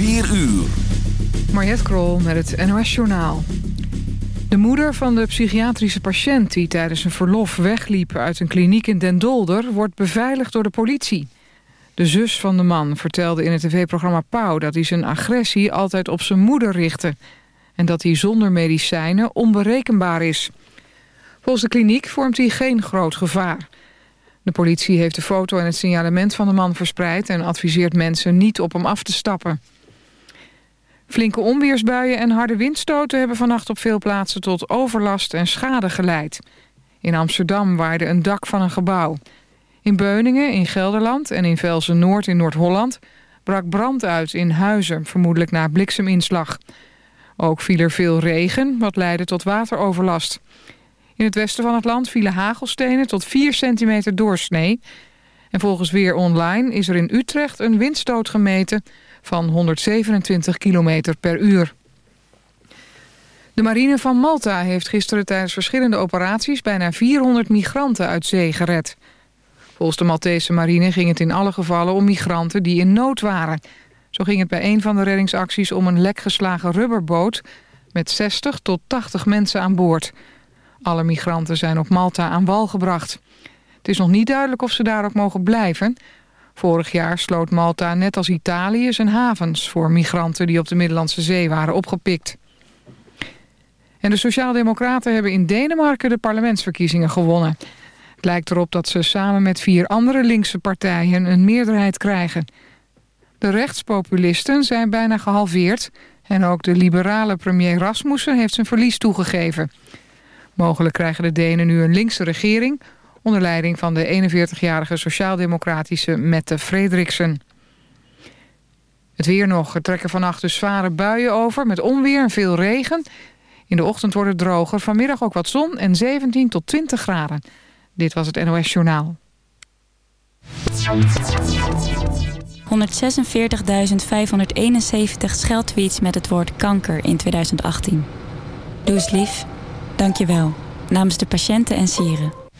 4 uur. Mariette Krol met het NOS Journaal. De moeder van de psychiatrische patiënt die tijdens een verlof wegliep uit een kliniek in Den Dolder... wordt beveiligd door de politie. De zus van de man vertelde in het tv-programma Pauw... dat hij zijn agressie altijd op zijn moeder richtte... en dat hij zonder medicijnen onberekenbaar is. Volgens de kliniek vormt hij geen groot gevaar. De politie heeft de foto en het signalement van de man verspreid... en adviseert mensen niet op hem af te stappen. Flinke onweersbuien en harde windstoten hebben vannacht op veel plaatsen tot overlast en schade geleid. In Amsterdam waaide een dak van een gebouw. In Beuningen, in Gelderland en in Velsen-Noord in Noord-Holland brak brand uit in huizen, vermoedelijk na blikseminslag. Ook viel er veel regen, wat leidde tot wateroverlast. In het westen van het land vielen hagelstenen tot 4 centimeter doorsnee. En volgens Weer Online is er in Utrecht een windstoot gemeten van 127 km per uur. De marine van Malta heeft gisteren tijdens verschillende operaties... bijna 400 migranten uit zee gered. Volgens de Maltese marine ging het in alle gevallen om migranten die in nood waren. Zo ging het bij een van de reddingsacties om een lekgeslagen rubberboot... met 60 tot 80 mensen aan boord. Alle migranten zijn op Malta aan wal gebracht. Het is nog niet duidelijk of ze daar ook mogen blijven... Vorig jaar sloot Malta net als Italië zijn havens... voor migranten die op de Middellandse Zee waren opgepikt. En de Sociaaldemocraten hebben in Denemarken de parlementsverkiezingen gewonnen. Het lijkt erop dat ze samen met vier andere linkse partijen een meerderheid krijgen. De rechtspopulisten zijn bijna gehalveerd... en ook de liberale premier Rasmussen heeft zijn verlies toegegeven. Mogelijk krijgen de Denen nu een linkse regering onder leiding van de 41-jarige sociaaldemocratische Mette Frederiksen. Het weer nog. Er trekken vannacht dus zware buien over met onweer en veel regen. In de ochtend wordt het droger. Vanmiddag ook wat zon en 17 tot 20 graden. Dit was het NOS Journaal. 146.571 scheldtweets met het woord kanker in 2018. Doe eens lief. Dank je wel. Namens de patiënten en sieren.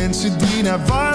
Mensen die naar warme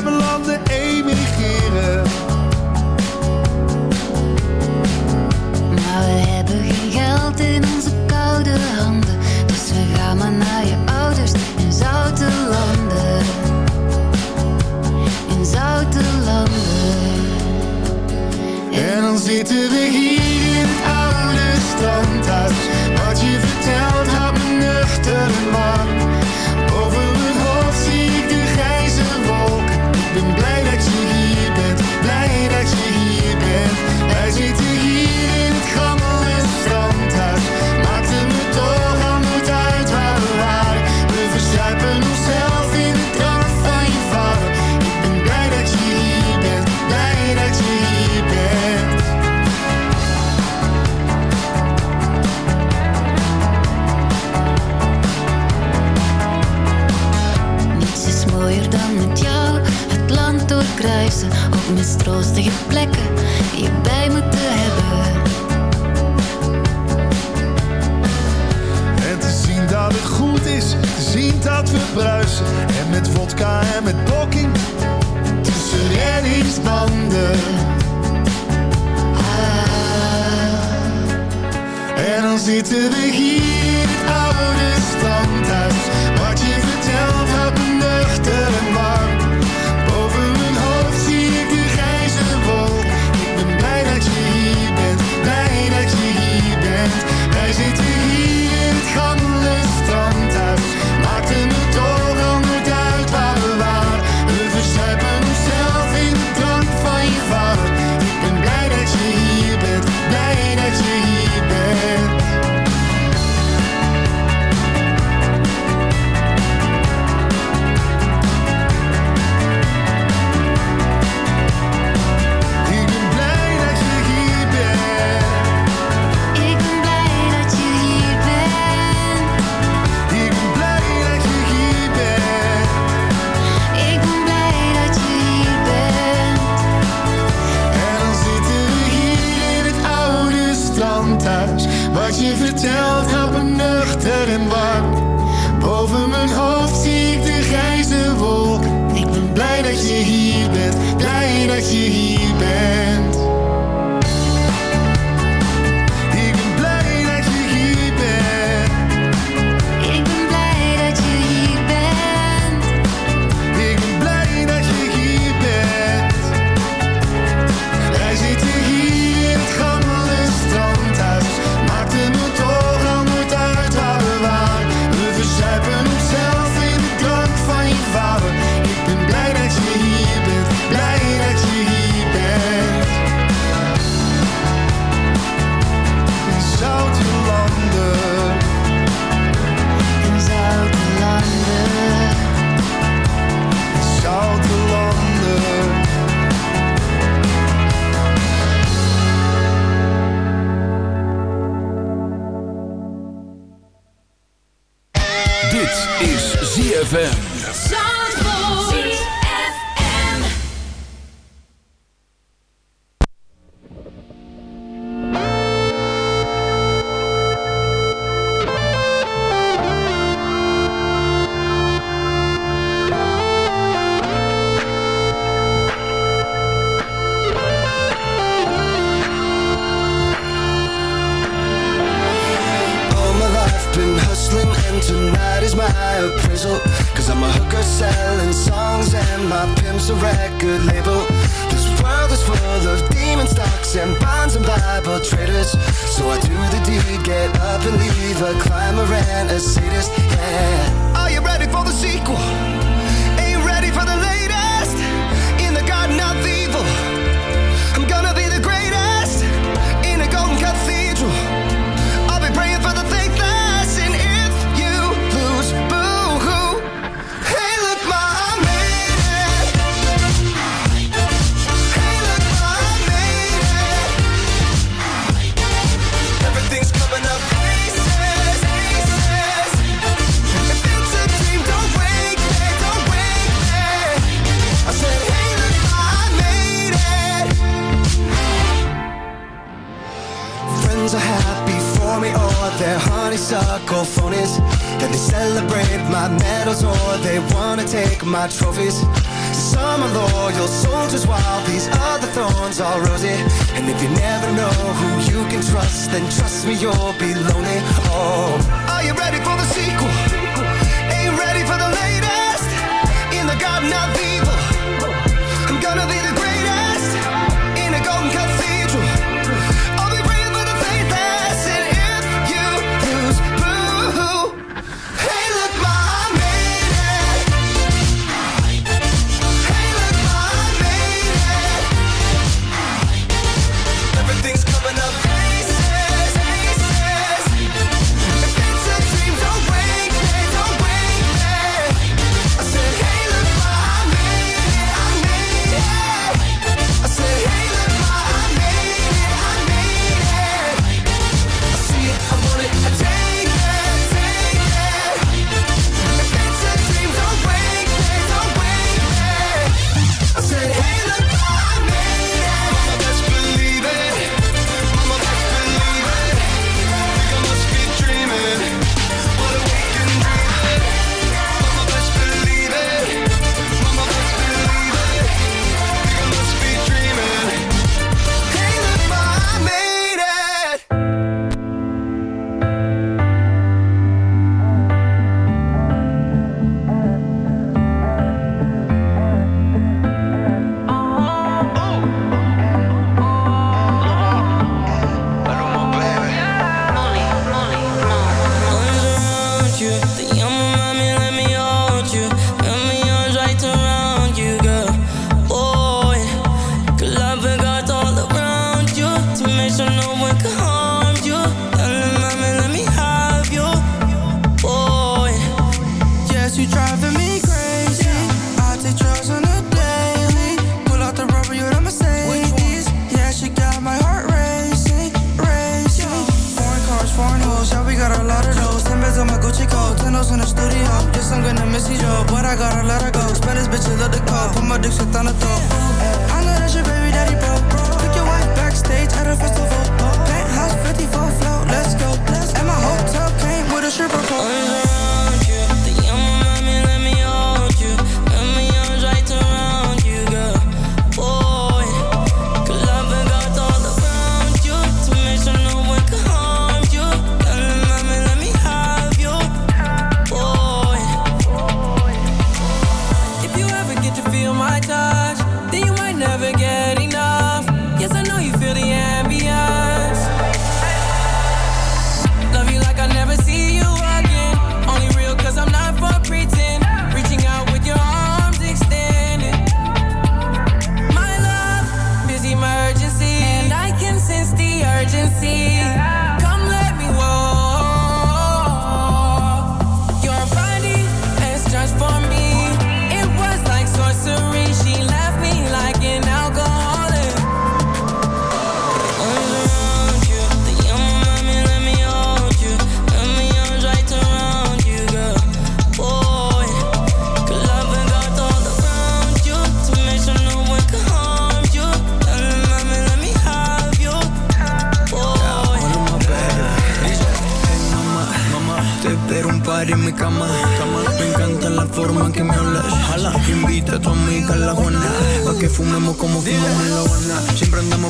En dan zitten we rosy. And if you never know who you can trust Then trust me, you'll be lonely. Oh, are you ready for the sequel? Ain't ready for the latest? In the garden of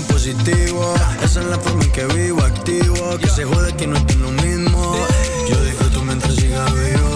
positivo. Esa es la forma en que vivo, activo. Que se jode que no estoy lo mismo. Yo disfruto mientras siga vivo.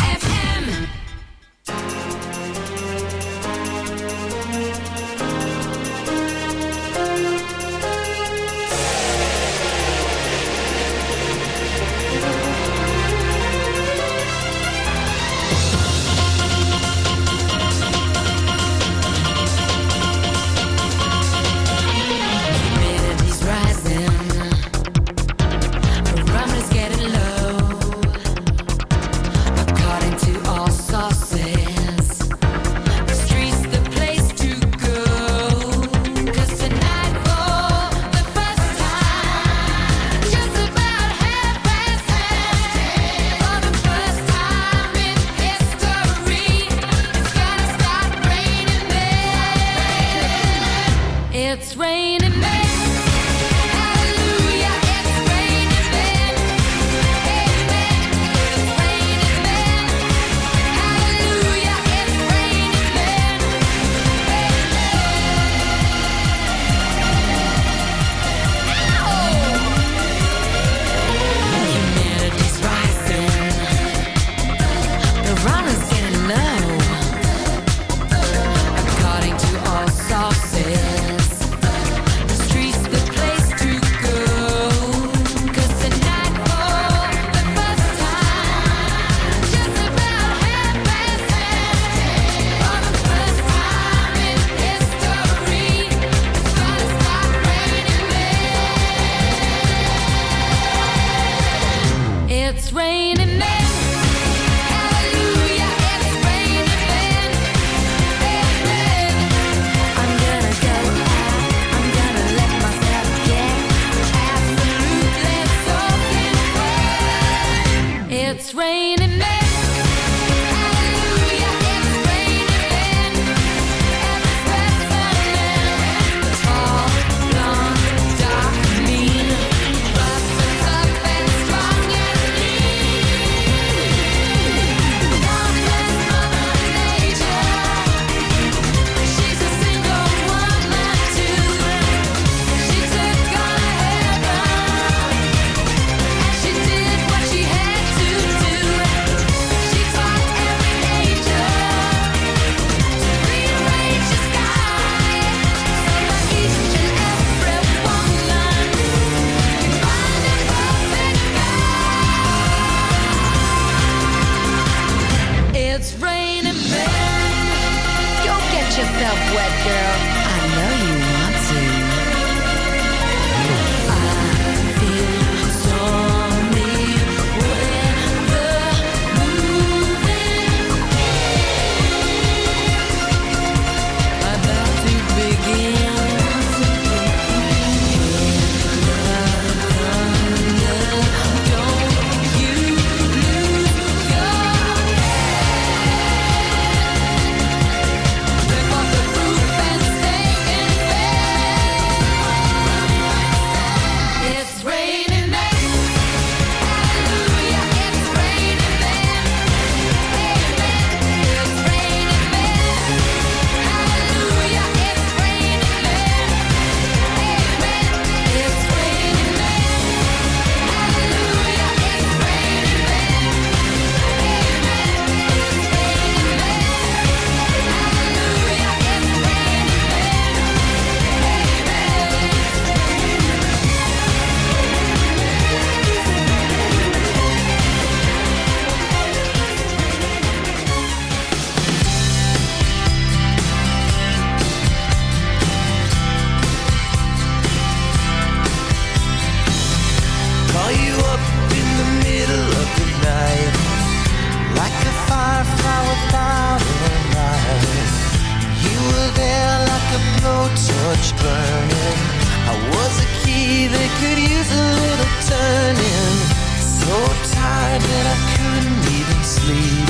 turning. So tired that I couldn't even sleep.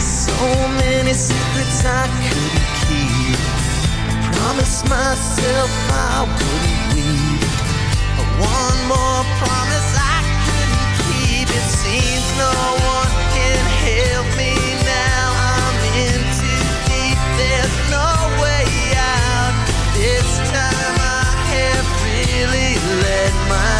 So many secrets I couldn't keep. Promised myself I wouldn't weep. One more promise I couldn't keep. It seems no one can help me now. I'm in too deep, there's no way out. This time I have really let my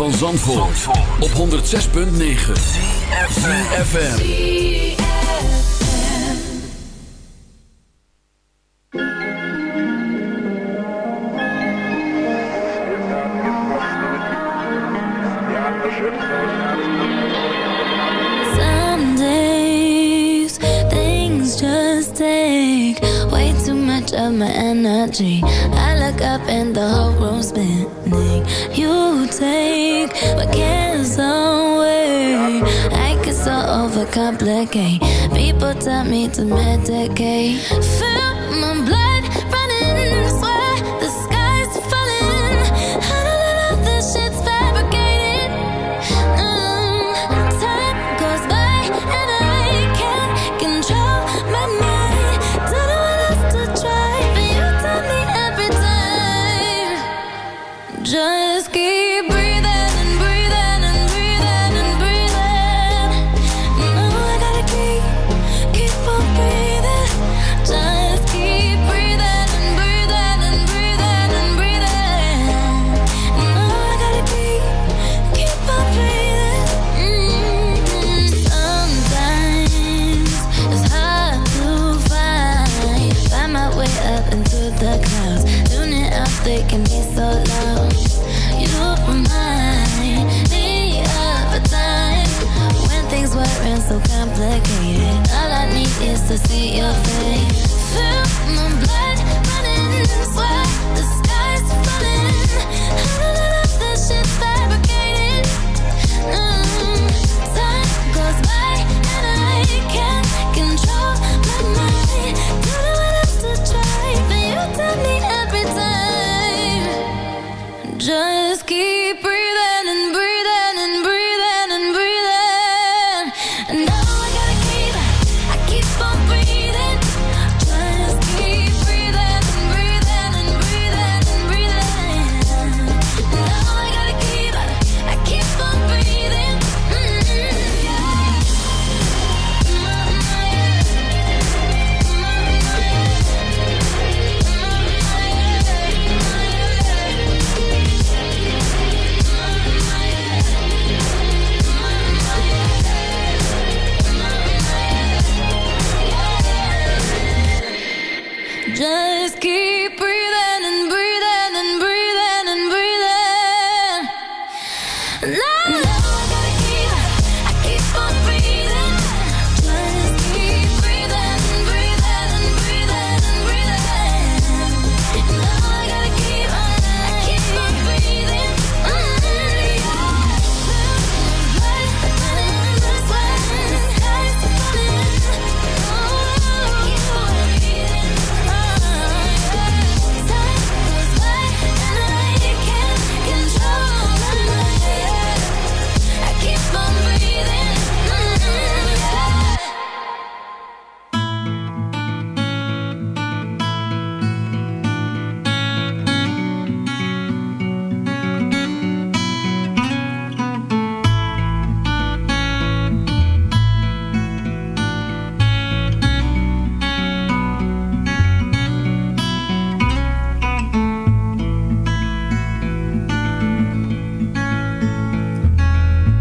van Zandvoort, Zandvoort. op 106.9 CFFM Some days things just take way too much of my energy. I look up and the whole room's spins. you take my cares away. I get so overcomplicate. People tell me to medicate. Fill my blood.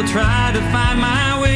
will try to find my way.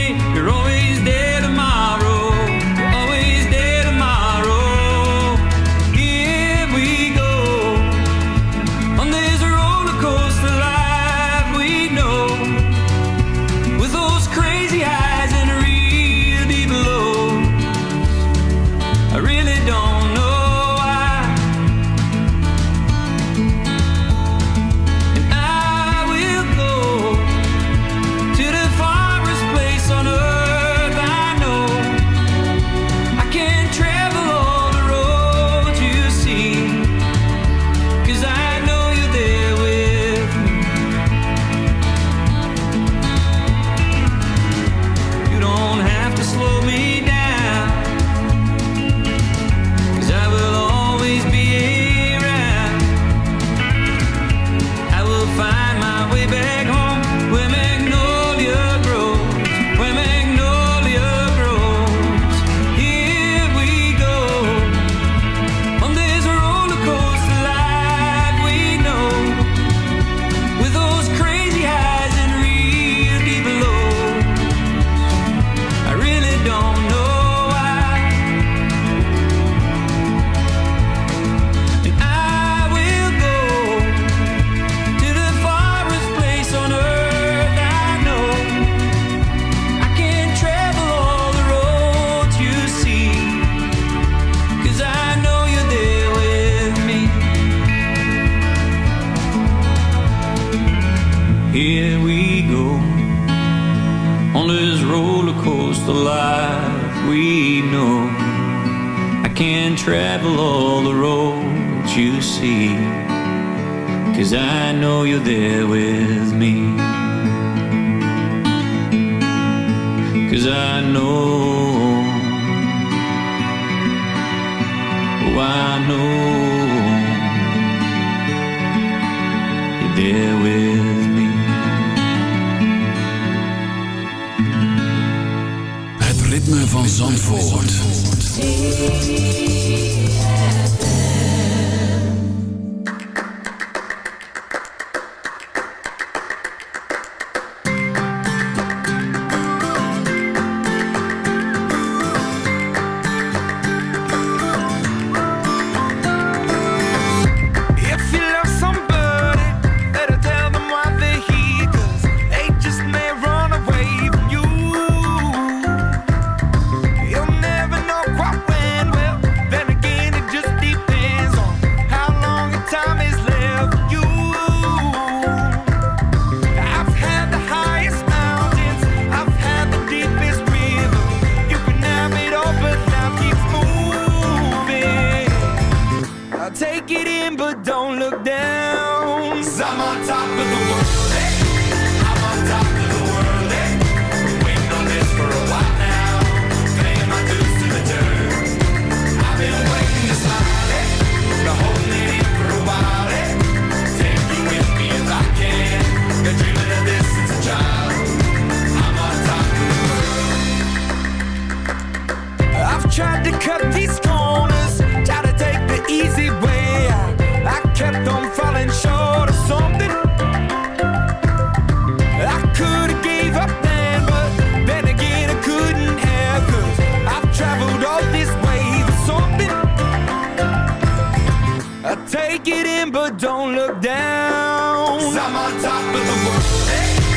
I know you're there with me. Het ritme van Zandvoort. Zandvoort. on top of the world. Hey.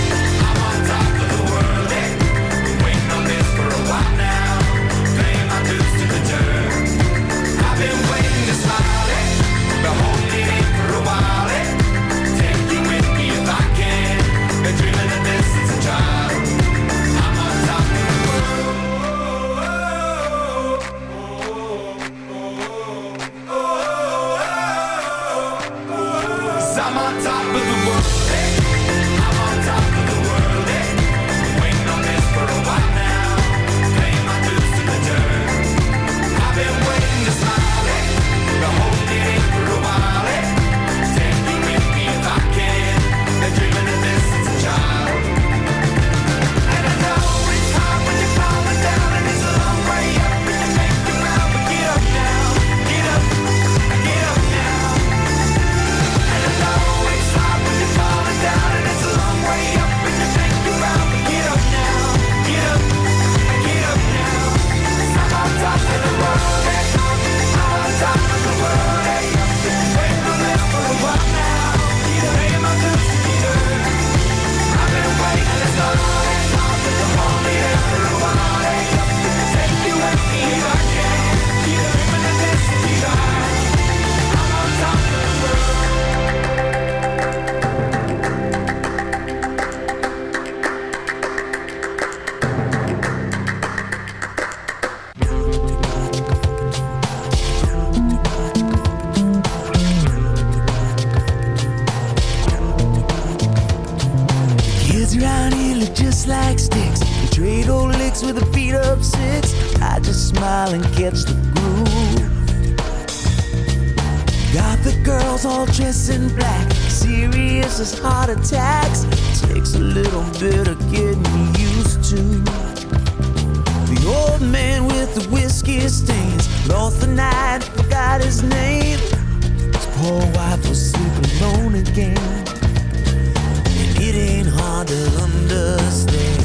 With a beat up six. I just smile and catch the groove. Got the girls all dressed in black, serious as heart attacks. Takes a little bit of getting used to. The old man with the whiskey stains lost the night, forgot his name. His poor wife was sleeping alone again. And it ain't hard to understand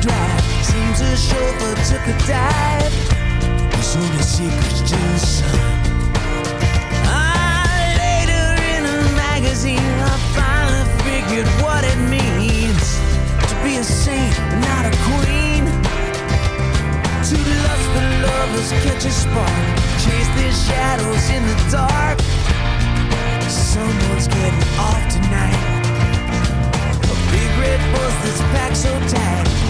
drive. Seems the chauffeur took a dive. There's only secrets to the sun. Ah, later in a magazine, I finally figured what it means to be a saint, not a queen. To Two lustful lovers catch a spark, chase their shadows in the dark. Someone's getting off tonight. A big red bus that's packed so tight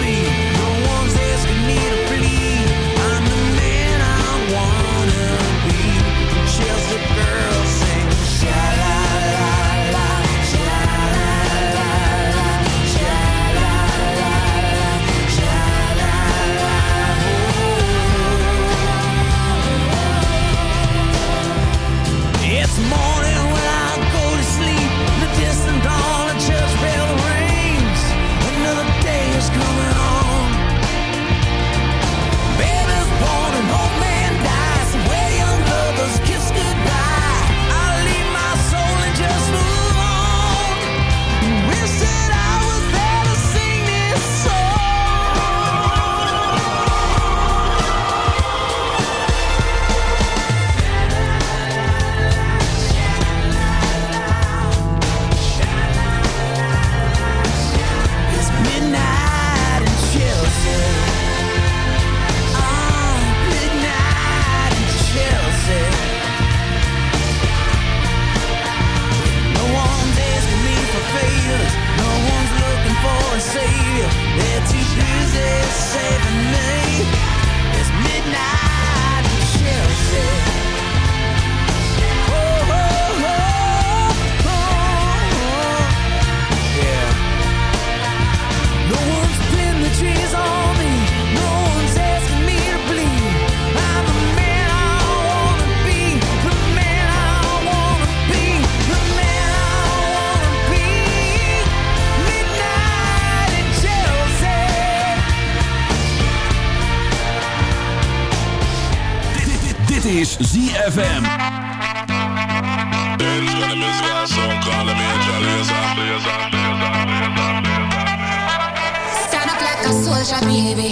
Stand up like a soldier, baby.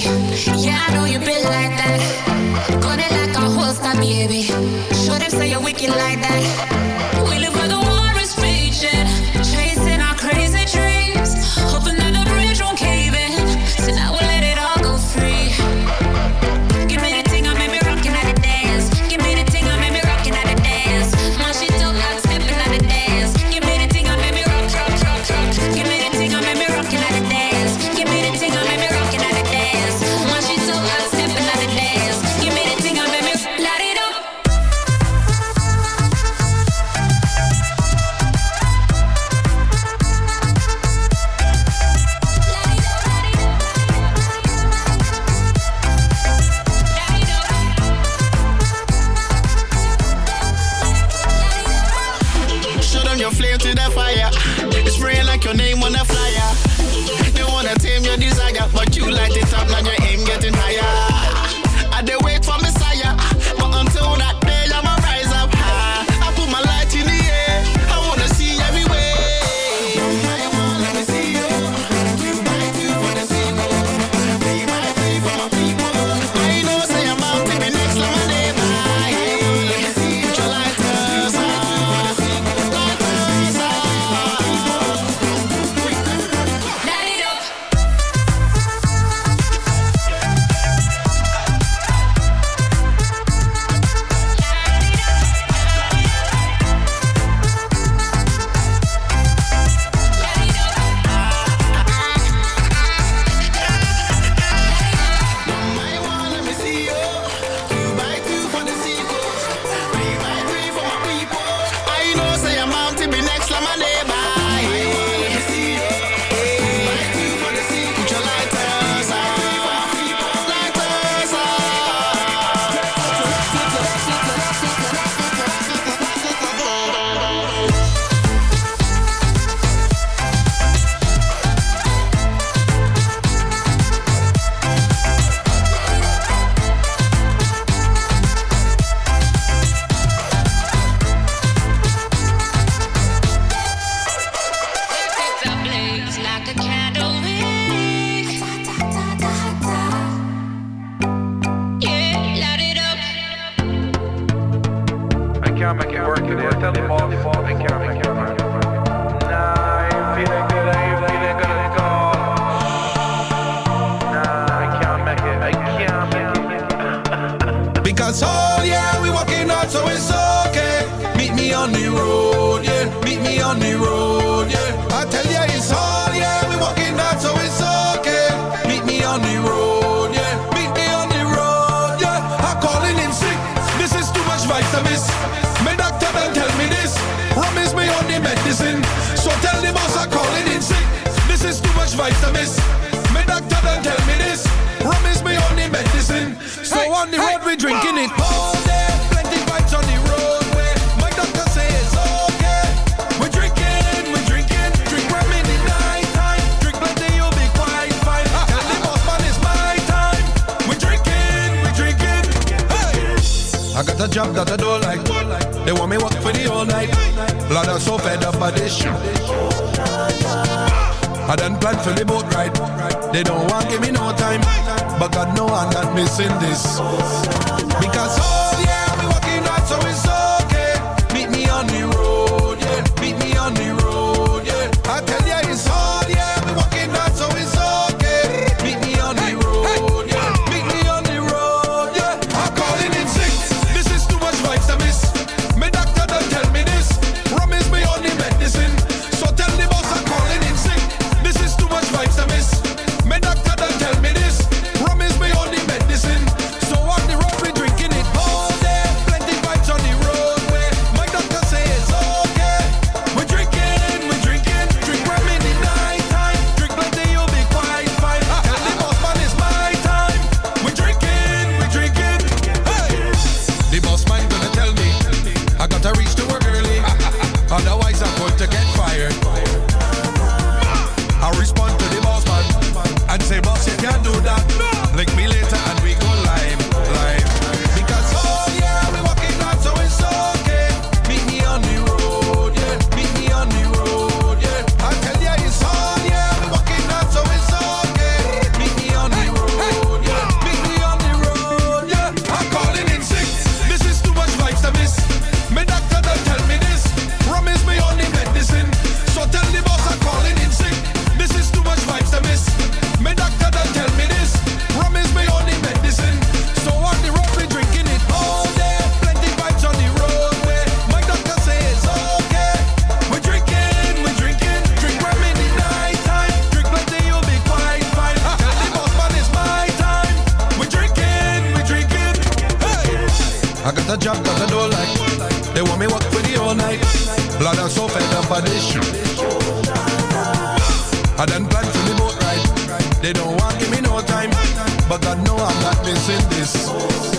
Yeah, I know you been like that. Gun it like a holster, baby. Show them say you're wicked like that. Lord, I'm so fed up by this shit. I done planned for the boat ride. They don't want give me no time, but God know I'm not missing this because. Oh, I got a job that I don't like. They want me work for the all night. Blood and so fed up of this shit. I done planned for the boat ride. They don't want give me no time. But God know I'm not missing this.